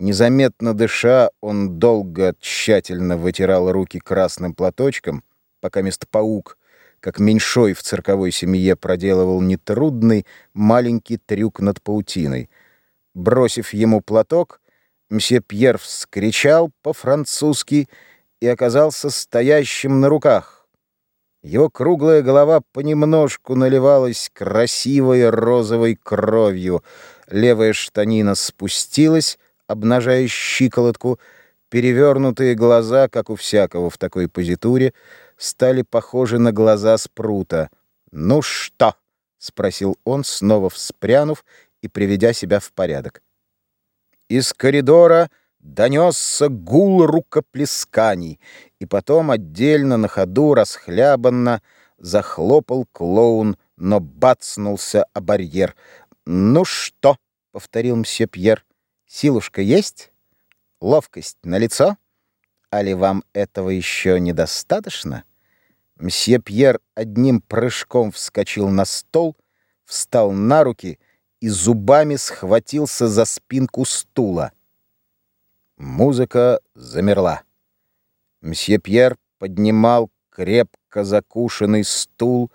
Незаметно дыша, он долго тщательно вытирал руки красным платочком, пока место паук, как меньшой в цирковой семье, проделывал нетрудный маленький трюк над паутиной. Бросив ему платок, мсье Пьер вскричал по-французски и оказался стоящим на руках. Его круглая голова понемножку наливалась красивой розовой кровью, левая штанина спустилась, обнажая щиколотку, перевернутые глаза, как у всякого в такой позитуре, стали похожи на глаза спрута. «Ну что?» — спросил он, снова вспрянув и приведя себя в порядок. Из коридора донесся гул рукоплесканий, и потом отдельно на ходу расхлябанно захлопал клоун, но бацнулся о барьер. «Ну что?» — повторил мсье Пьер. Силушка есть? Ловкость на лицо? Али вам этого еще недостаточно? Мсье Пьер одним прыжком вскочил на стол, встал на руки и зубами схватился за спинку стула. Музыка замерла. Мсье Пьер поднимал крепко закушенный стул,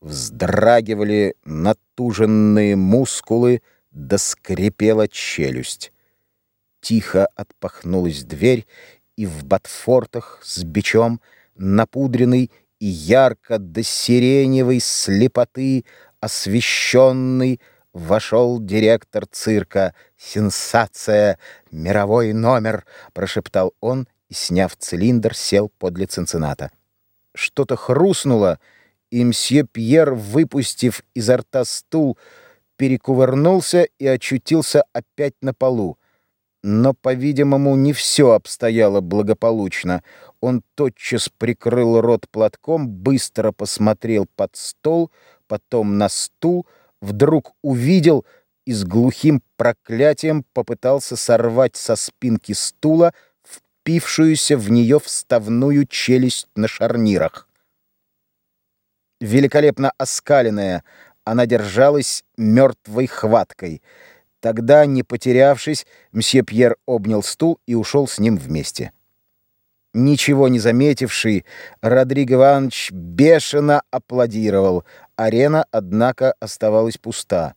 вздрагивали натуженные мускулы, да скрипела челюсть. Тихо отпахнулась дверь, и в ботфортах с бичом, напудренный и ярко до сиреневой слепоты освещенный, вошел директор цирка. «Сенсация! Мировой номер!» — прошептал он и, сняв цилиндр, сел подле Цинцината. Что-то хрустнуло, и мсье Пьер, выпустив изо рта стул, перекувырнулся и очутился опять на полу. Но, по-видимому, не все обстояло благополучно. Он тотчас прикрыл рот платком, быстро посмотрел под стол, потом на стул, вдруг увидел и с глухим проклятием попытался сорвать со спинки стула впившуюся в нее вставную челюсть на шарнирах. Великолепно оскаленная, она держалась мертвой хваткой. Тогда, не потерявшись, мсье Пьер обнял стул и ушел с ним вместе. Ничего не заметивший, Родриго Иванович бешено аплодировал. Арена, однако, оставалась пуста.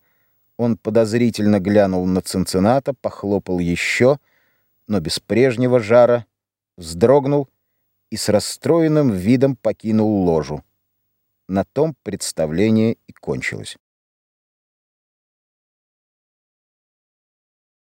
Он подозрительно глянул на Цинцината, похлопал еще, но без прежнего жара, вздрогнул и с расстроенным видом покинул ложу. На том представление и кончилось.